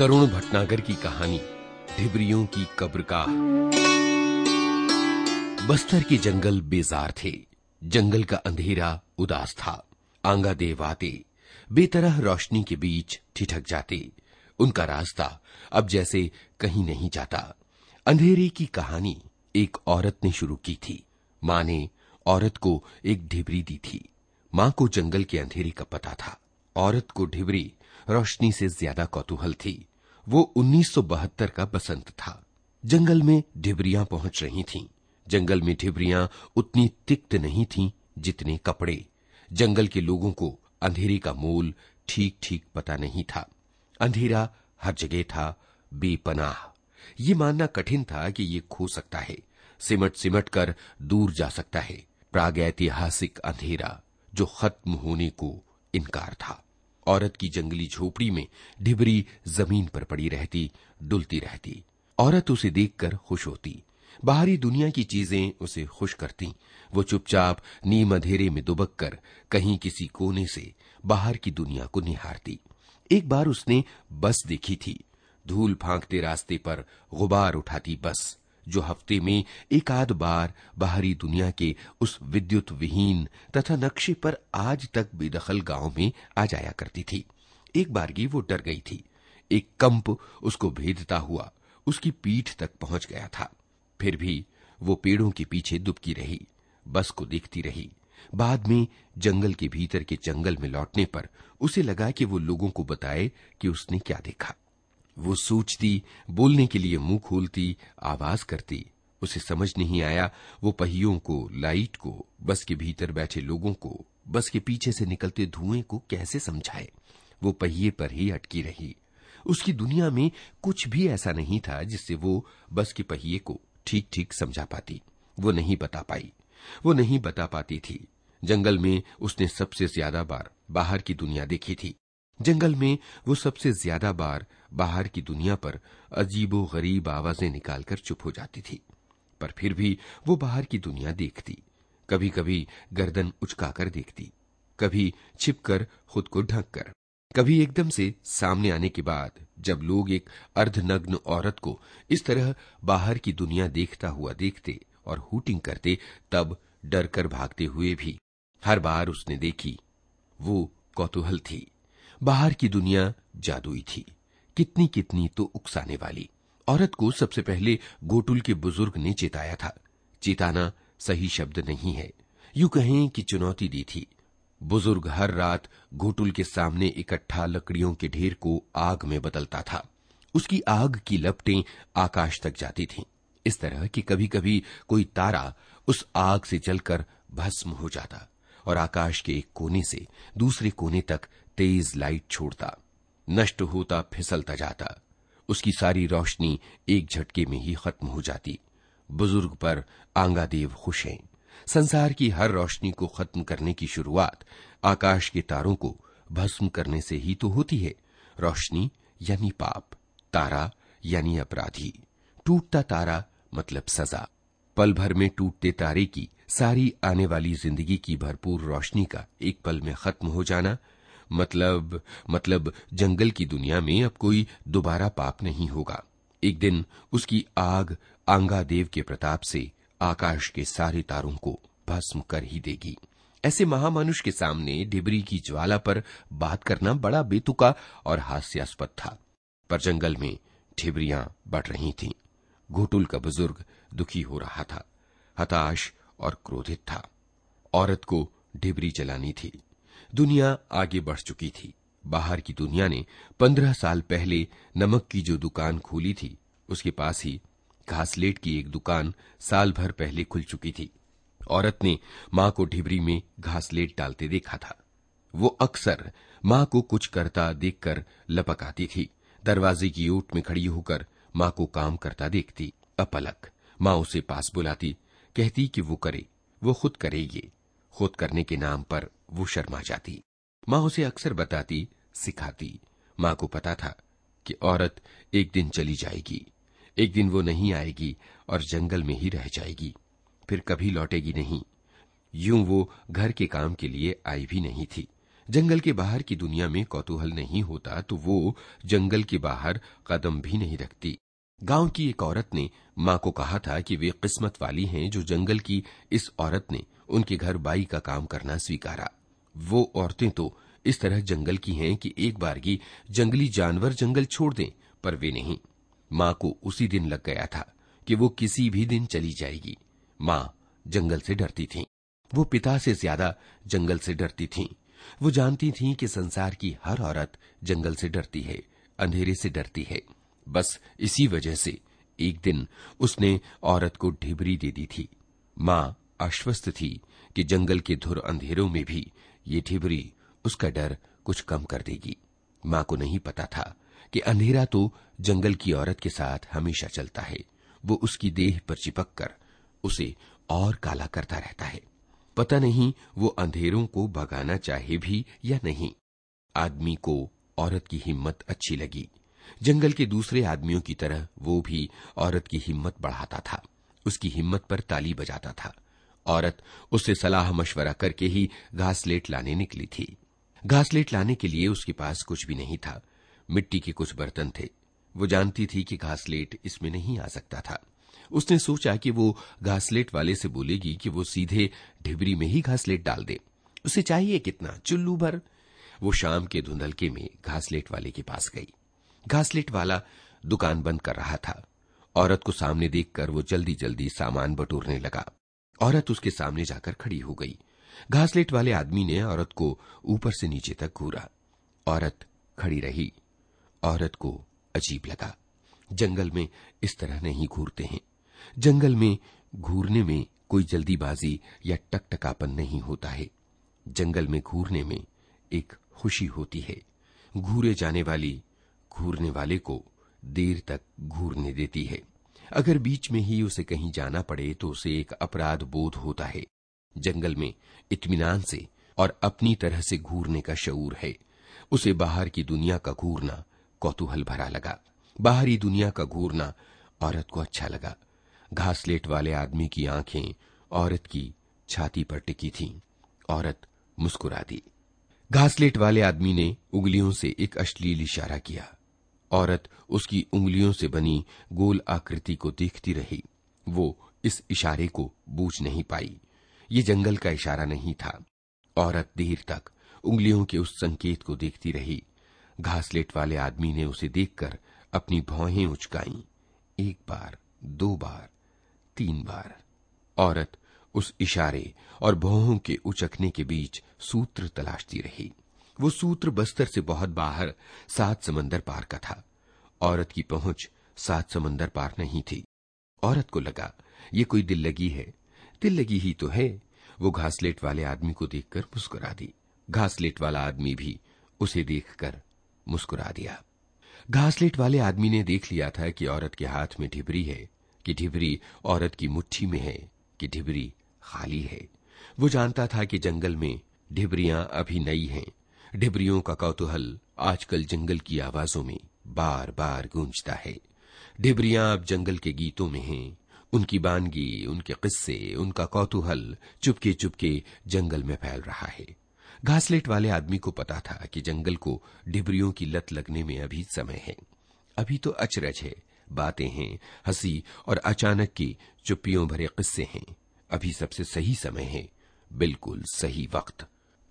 तरुण भटनागर की कहानी ढिबरियों की कब्र का। बस्तर के जंगल बेजार थे। जंगल का अंधेरा उदास था। आंगा देव आते बेतरह रोशनी के बीच ठिठक जाते। उनका रास्ता अब जैसे कहीं नहीं जाता। अंधेरे की कहानी एक औरत ने शुरू की थी। माँ ने औरत को एक ढिबरी दी थी। माँ को जंगल के अंधेरे का पता था। औरत को ढिबरी रोशनी से ज़्यादा कौतूहल थी। वो 1972 का बसंत था। जंगल में ढिबरियाँ पहुँच रही थीं। जंगल में ढिबरियाँ उतनी तिक्त नहीं थीं जितने कपड़े। जंगल के लोगों को अंधेरे का मोल ठीक ठीक पता नहीं था। अंधेरा हर जगह था, बेपनाह। ये मानना कठिन था कि ये खो सकता है। सिमट सिमट कर दूर जा सकता है। प्रागैतिहासिक अंधेरा जो खत्म होने को इनकार था। औरत की जंगली झोपड़ी में ढिबरी ज़मीन पर पड़ी रहती, डुलती रहती। औरत उसे देखकर खुश होती। बाहरी दुनिया की चीज़ें उसे खुश करती। वो चुपचाप नीम अंधेरे में दुबक कर कहीं किसी कोने से बाहर की दुनिया को निहारती। एक बार उसने बस देखी थी। धूल फांकते रास्ते पर गुबार उठाती बस। जो हफ़्ते में एक आध बार बाहरी दुनिया के उस विद्युत विहीन तथा नक्शे पर आज तक बेदखल गाँव में आ जाया करती थी। एक बारगी वो डर गई थी। एक कंप उसको भेदता हुआ उसकी पीठ तक पहुँच गया था। फिर भी वो पेड़ों के पीछे दुबकी रही, बस को देखती रही। बाद में जंगल के भीतर के जंगल में लौटने पर उसे लगा कि वो लोगों को बताए कि उसने क्या देखा। वो सोचती, बोलने के लिए मुँह खोलती, आवाज़ करती। उसे समझ नहीं आया, वो पहियों को, लाइट को, बस के भीतर बैठे लोगों को, बस के पीछे से निकलते धुएँ को कैसे समझाए। वो पहिए पर ही अटकी रही। उसकी दुनिया में कुछ भी ऐसा नहीं था जिससे वो बस के पहिए को ठीक ठीक समझा पाती। वो नहीं बता पाई। वो नहीं बता पाती थी। जंगल में उसने सबसे ज़्यादा बार बाहर की दुनिया देखी थी। जंगल में वो सबसे ज़्यादा बार बाहर की दुनिया पर अजीबो गरीब आवाज़ें निकालकर चुप हो जाती थी, पर फिर भी वो बाहर की दुनिया देखती कभी कभी गर्दन उचकाकर देखती, कभी छिपकर खुद को ढक कर कभी एकदम से सामने आने के बाद जब लोग एक अर्धनग्न औरत को इस तरह बाहर की दुनिया देखता हुआ देखते और हुटिंग करते, तब डर कर भागते हुए भी हर बार उसने देखी, वो कौतूहल थी, बाहर की दुनिया जादुई थी। कितनी कितनी तो उकसाने वाली। औरत को सबसे पहले गोटुल के बुज़ुर्ग ने चेताया था। चेताना सही शब्द नहीं है। यू कहें कि चुनौती दी थी। बुज़ुर्ग हर रात घोटुल के सामने इकट्ठा लकड़ियों के ढेर को आग में बदलता था। उसकी आग की लपटें आकाश तक जाती थीं। इस तरह कि कभी कभी कोई तारा उस आग से जलकर भस्म हो जाता और आकाश के एक कोने से दूसरे कोने तक तेज लाइट छोड़ता। नष्ट होता, फिसलता जाता। उसकी सारी रोशनी एक झटके में ही खत्म हो जाती। बुज़ुर्ग पर आंगादेव खुश हैं। संसार की हर रोशनी को खत्म करने की शुरुआत आकाश के तारों को भस्म करने से ही तो होती है। रोशनी यानी पाप, तारा यानी अपराधी। टूटता तारा मतलब सजा। पल भर में टूटते तारे की सारी आने वाली ज़िंदगी की भरपूर रोशनी का एक पल में खत्म हो जाना मतलब मतलब जंगल की दुनिया में अब कोई दोबारा पाप नहीं होगा। एक दिन उसकी आग आंगा देव के प्रताप से आकाश के सारे तारों को भस्म कर ही देगी। ऐसे महामानुष के सामने डिबरी की ज्वाला पर बात करना बड़ा बेतुका और हास्यास्पद था। पर जंगल में ठिबरियाँ बढ़ रही थीं। घोटुल का बुज़ुर्ग दुखी हो रहा था, हताश और क्रोधित था। औरत को ढिबरी चलानी थी। दुनिया आगे बढ़ चुकी थी। बाहर की दुनिया ने पंद्रह साल पहले नमक की जो दुकान खोली थी, उसके पास ही घासलेट की एक दुकान साल भर पहले खुल चुकी थी। औरत ने माँ को ढिबरी में घासलेट डालते देखा था। वो अक्सर माँ को कुछ करता देखकर लपक आती थी। दरवाजे की ओट में खड़ी होकर माँ को काम करता देखती, अपलक। माँ उसे पास बुलाती, कहती कि वो करे, वो खुद करे ये खुद करने के नाम पर वो शर्मा जाती। माँ उसे अक्सर बताती, सिखाती। माँ को पता था कि औरत एक दिन चली जाएगी। एक दिन वो नहीं आएगी और जंगल में ही रह जाएगी। फिर कभी लौटेगी नहीं। यूँ वो घर के काम के लिए आई भी नहीं थी। जंगल के बाहर की दुनिया में कौतूहल नहीं होता तो वो जंगल के बाहर कदम भी नहीं रखती। गाँव की एक औरत ने माँ को कहा था कि वे किस्मत वाली हैं जो जंगल की इस औरत ने उनके घर बाई का काम करना स्वीकारा। वो औरतें तो इस तरह जंगल की हैं कि एक बार की जंगली जानवर जंगल छोड़ दें, पर वे नहीं। माँ को उसी दिन लग गया था कि वो किसी भी दिन चली जाएगी। माँ जंगल से डरती थी। वो पिता से ज़्यादा जंगल से डरती थी। वो जानती थी कि संसार की हर औरत जंगल से डरती है, अंधेरे से डरती है। बस इसी वजह से एक दिन उसने औरत को ढिबरी दे दी थी। माँ आश्वस्त थी कि जंगल के धुर अंधेरों में भी ये ठिबरी, उसका डर कुछ कम कर देगी। माँ को नहीं पता था कि अंधेरा तो जंगल की औरत के साथ हमेशा चलता है। वो उसकी देह पर चिपक कर उसे और काला करता रहता है। पता नहीं वो अंधेरों को भगाना चाहे भी या नहीं। आदमी को औरत की हिम्मत अच्छी लगी। जंगल के दूसरे आदमियों की तरह वो भी औरत की हिम्मत बढ़ाता था। उसकी हिम्मत पर ताली बजाता था। औरत उससे सलाह मशवरा करके ही घासलेट लाने निकली थी। घासलेट लाने के लिए उसके पास कुछ भी नहीं था। मिट्टी के कुछ बर्तन थे। वो जानती थी कि घासलेट इसमें नहीं आ सकता था। उसने सोचा कि वो घासलेट वाले से बोलेगी कि वो सीधे ढिबरी में ही घासलेट डाल दे। उसे चाहिए कितना? चुल्लू भर। वो शाम के धुंधलके में घासलेट वाले के पास गई। घासलेट वाला दुकान बंद कर रहा था। औरत को सामने देखकर वो जल्दी जल्दी सामान बटोरने लगा। औरत उसके सामने जाकर खड़ी हो गई। घासलेट वाले आदमी ने औरत को ऊपर से नीचे तक घूरा। औरत खड़ी रही। औरत को अजीब लगा। जंगल में इस तरह नहीं घूरते हैं। जंगल में घूरने में कोई जल्दीबाजी या टकटकापन नहीं होता है। जंगल में घूरने में एक खुशी होती है। घूरे जाने वाली, घूरने वाले को देर तक घूरने देती है। अगर बीच में ही उसे कहीं जाना पड़े तो उसे एक अपराध बोध होता है। जंगल में इत्मीनान से और अपनी तरह से घूरने का शऊर है। उसे बाहर की दुनिया का घूरना कौतूहल भरा लगा। बाहरी दुनिया का घूरना औरत को अच्छा लगा। घासलेट वाले आदमी की आँखें औरत की छाती पर टिकी थीं। औरत मुस्कुरा दी। घासलेट वाले आदमी ने उंगलियों से एक अश्लील इशारा किया। औरत उसकी उंगलियों से बनी गोल आकृति को देखती रही। वो इस इशारे को बूझ नहीं पाई। ये जंगल का इशारा नहीं था। औरत देर तक उंगलियों के उस संकेत को देखती रही। घासलेट वाले आदमी ने उसे देखकर अपनी भौहें उचकाई। एक बार, दो बार, तीन बार। औरत उस इशारे और भौहों के उचकने के बीच सूत्र तलाशती रही। वो सूत्र बस्तर से बहुत बाहर सात समंदर पार का था। औरत की पहुँच सात समंदर पार नहीं थी। औरत को लगा, ये कोई दिल लगी है। दिल लगी ही तो है। वो घासलेट वाले आदमी को देखकर मुस्कुरा दी। घासलेट वाला आदमी भी उसे देखकर मुस्कुरा दिया। घासलेट वाले आदमी ने देख लिया था कि औरत के हाथ में ढिबरी है, कि ढिबरी औरत की मुट्ठी में है, कि ढिबरी खाली है। वो जानता था कि जंगल में ढिबरियाँ अभी नई हैं ढिबरियों का कौतूहल आजकल जंगल की आवाजों में बार बार गूंजता है। ढिबरियाँ अब जंगल के गीतों में हैं। उनकी बानगी, उनके किस्से, उनका कौतूहल चुपके चुपके जंगल में फैल रहा है। घासलेट वाले आदमी को पता था कि जंगल को ढिबरियों की लत लगने में अभी समय है। अभी तो अचरज है। बातें हैं, हँसी और अचानक की चुप्पियों भरे किस्से हैं। अभी सबसे सही समय है। बिल्कुल सही वक्त।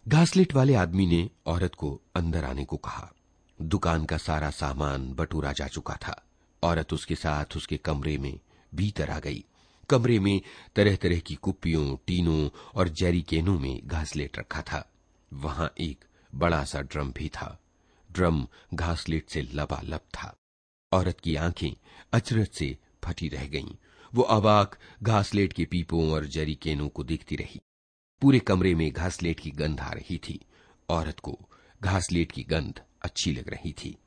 घासलेट वाले आदमी ने औरत को अंदर आने को कहा। दुकान का सारा सामान बटूरा जा चुका था। औरत उसके साथ उसके कमरे में भीतर आ गई। कमरे में तरह तरह की कुप्पियों, टीनों और जेरिकेनों में घासलेट रखा था। वहाँ एक बड़ा सा ड्रम भी था। ड्रम घासलेट से लबालब था। औरत की आँखें अचरज से फटी रह गईं। वो अवाक घासलेट के पीपों और जरीकेनों को देखती रही। पूरे कमरे में घासलेट की गंध आ रही थी। औरत को घासलेट की गंध अच्छी लग रही थी।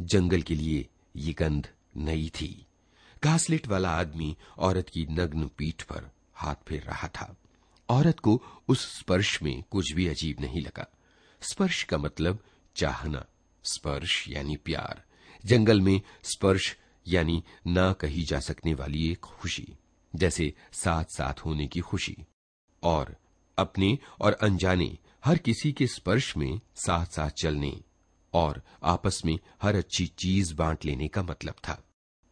जंगल के लिए ये गंध नई थी। घासलेट वाला आदमी औरत की नग्न पीठ पर हाथ फेर रहा था। औरत को उस स्पर्श में कुछ भी अजीब नहीं लगा। स्पर्श का मतलब चाहना, स्पर्श यानी प्यार। जंगल में स्पर्श यानी ना कही जा सकने वाली एक खुशी, जैसे साथ साथ होने की खुशी। और अपने और अनजाने हर किसी के स्पर्श में साथ साथ चलने और आपस में हर अच्छी चीज़ बांट लेने का मतलब था।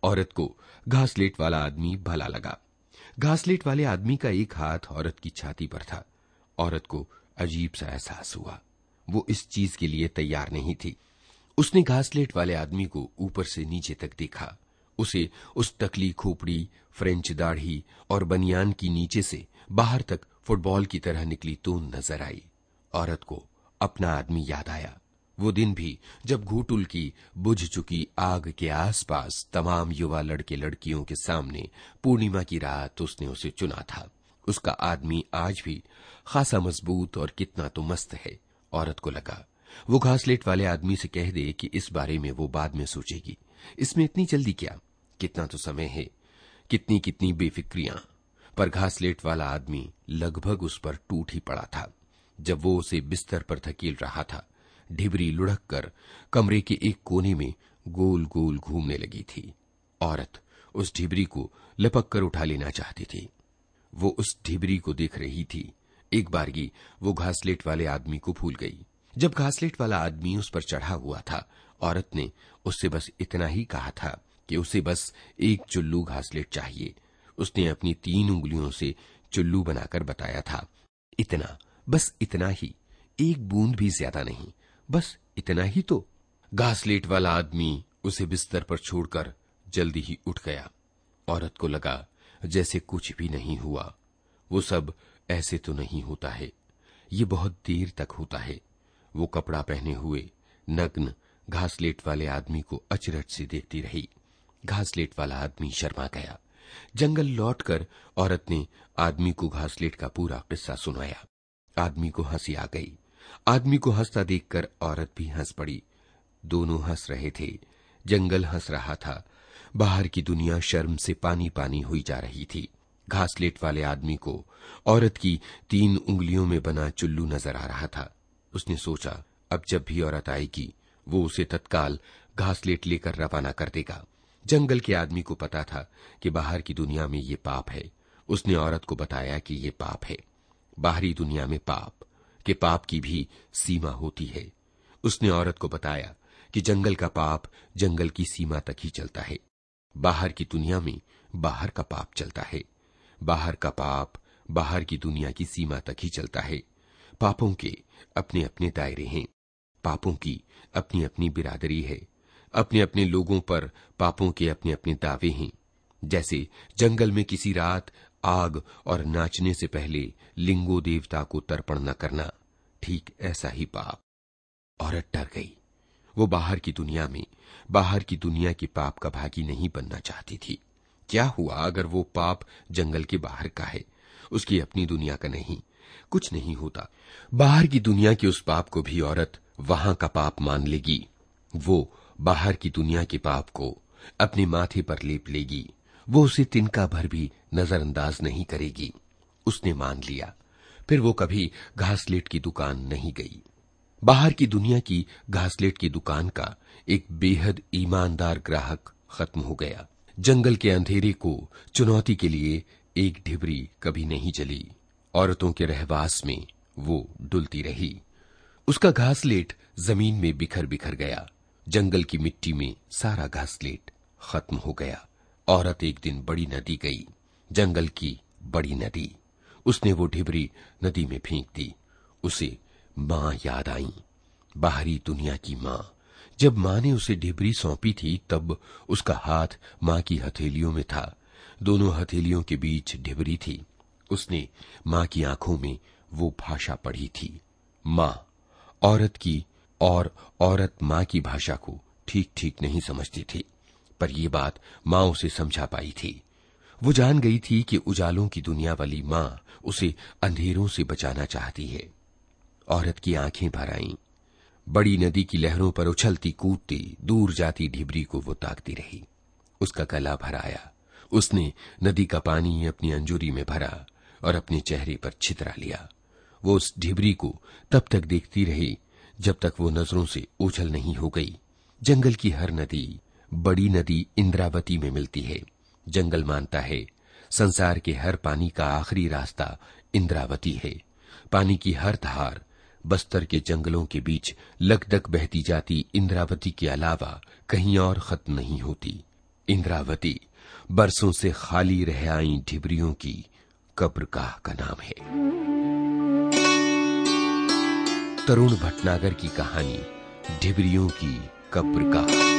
औरत को घासलेट वाला आदमी भला लगा। घासलेट वाले आदमी का एक हाथ औरत की छाती पर था। औरत को अजीब सा एहसास हुआ। वो इस चीज़ के लिए तैयार नहीं थी। उसने घासलेट वाले आदमी को ऊपर से नीचे तक देखा। उसे उस तकली खोपड़ी, फ्रेंच दाढ़ी और बनियान की नीचे से बाहर तक फुटबॉल की तरह निकली तून नज़र आई। औरत को अपना आदमी याद आया। वो दिन भी जब घूटुल की बुझ चुकी आग के आसपास तमाम युवा लड़के लड़कियों के सामने पूर्णिमा की रात उसने उसे चुना था। उसका आदमी आज भी खासा मज़बूत और कितना तो मस्त है। औरत को लगा, वो घासलेट वाले आदमी से कह दे कि इस बारे में वो बाद में सोचेगी। इसमें इतनी जल्दी क्या? कितना तो समय है। कितनी कितनी बेफिक्रियाँ पर घासलेट वाला आदमी लगभग उस पर टूट ही पड़ा था, जब वो उसे बिस्तर पर धकेल रहा था। ढिबरी लुढ़क कर कमरे के एक कोने में गोल गोल घूमने लगी थी। औरत उस ढिबरी को लपक कर उठा लेना चाहती थी। वो उस ढिबरी को देख रही थी। एक बारगी वो घासलेट वाले आदमी को भूल गई। जब घासलेट वाला आदमी उस पर चढ़ा हुआ था, औरत ने उससे बस इतना ही कहा था कि उसे बस एक चुल्लू घासलेट चाहिए। उसने अपनी तीन उंगलियों से चुल्लू बनाकर बताया था, इतना, बस इतना ही, एक बूंद भी ज़्यादा नहीं, बस इतना ही तो। घासलेट वाला आदमी उसे बिस्तर पर छोड़कर जल्दी ही उठ गया। औरत को लगा जैसे कुछ भी नहीं हुआ। वो सब ऐसे तो नहीं होता है, ये बहुत देर तक होता है। वो कपड़ा पहने हुए नग्न घासलेट वाले आदमी को अचरज से देखती रही। घासलेट वाला आदमी शर्मा गया। जंगल लौटकर औरत ने आदमी को घासलेट का पूरा किस्सा सुनाया आदमी को हँसी आ गई। आदमी को हंसता देखकर औरत भी हंस पड़ी। दोनों हंस रहे थे। जंगल हंस रहा था। बाहर की दुनिया शर्म से पानी पानी हुई जा रही थी। घासलेट वाले आदमी को औरत की तीन उंगलियों में बना चुल्लू नज़र आ रहा था। उसने सोचा, अब जब भी औरत आएगी, वो उसे तत्काल घासलेट लेकर रवाना कर देगा। जंगल के आदमी को पता था कि बाहर की दुनिया में ये पाप है। उसने औरत को बताया कि ये पाप है। बाहरी दुनिया में पाप, के पाप की भी सीमा होती है। उसने औरत को बताया कि जंगल का पाप जंगल की सीमा तक ही चलता है। बाहर की दुनिया में बाहर का पाप चलता है। बाहर का पाप बाहर की दुनिया की सीमा तक ही चलता है। पापों के अपने अपने दायरे हैं। पापों की अपनी अपनी बिरादरी है। अपने अपने लोगों पर पापों के अपने अपने दावे हैं। जैसे जंगल में किसी रात आग और नाचने से पहले लिंगो देवता को तर्पण न करना, ठीक ऐसा ही पाप। औरत डर गई। वो बाहर की दुनिया में, बाहर की दुनिया के पाप का भागी नहीं बनना चाहती थी। क्या हुआ अगर वो पाप जंगल के बाहर का है? उसकी अपनी दुनिया का नहीं, कुछ नहीं होता। बाहर की दुनिया के उस पाप को भी औरत वहाँ का पाप मान लेगी। वो बाहर की दुनिया के पाप को अपने माथे पर लेप लेगी। वो उसे तिनका भर भी नजरअंदाज नहीं करेगी। उसने मान लिया। फिर वो कभी घासलेट की दुकान नहीं गई। बाहर की दुनिया की घासलेट की दुकान का एक बेहद ईमानदार ग्राहक खत्म हो गया। जंगल के अंधेरे को चुनौती के लिए एक ढिबरी कभी नहीं चली औरतों के रहवास में वो डुलती रही। उसका घासलेट ज़मीन में बिखर बिखर गया। जंगल की मिट्टी में सारा घासलेट खत्म हो गया। औरत एक दिन बड़ी नदी गई। जंगल की बड़ी नदी। उसने वो ढिबरी नदी में फेंक दी। उसे माँ याद आई। बाहरी दुनिया की माँ। जब माँ ने उसे ढिबरी सौंपी थी, तब उसका हाथ माँ की हथेलियों में था। दोनों हथेलियों के बीच ढिबरी थी। उसने माँ की आँखों में वो भाषा पढ़ी थी। माँ, औरत की और औरत माँ की भाषा को ठीक ठीक नहीं समझती थी, पर यह बात माँ उसे समझा पाई थी। वो जान गई थी कि उजालों की दुनिया वाली माँ उसे अंधेरों से बचाना चाहती है। औरत की आँखें भर आईं। बड़ी नदी की लहरों पर उछलती कूदती, दूर जाती ढिबरी को वो ताकती रही। उसका गला भर आया। उसने नदी का पानी अपनी अंजुरी में भरा और अपने चेहरे पर छितरा लिया। वो उस ढिबरी को तब तक देखती रही जब तक वो नज़रों से उछल नहीं हो गई। जंगल की हर नदी, बड़ी नदी इंद्रावती में मिलती है। जंगल मानता है, संसार के हर पानी का आखिरी रास्ता इंद्रावती है। पानी की हर धार, बस्तर के जंगलों के बीच लगदक बहती जाती इंद्रावती के अलावा कहीं और खत्म नहीं होती। इंद्रावती, बरसों से खाली रह आई ढिबरियों की कब्रगाह का नाम है। तरुण भटनागर की कहानी ढिबरियों की कब्रगाह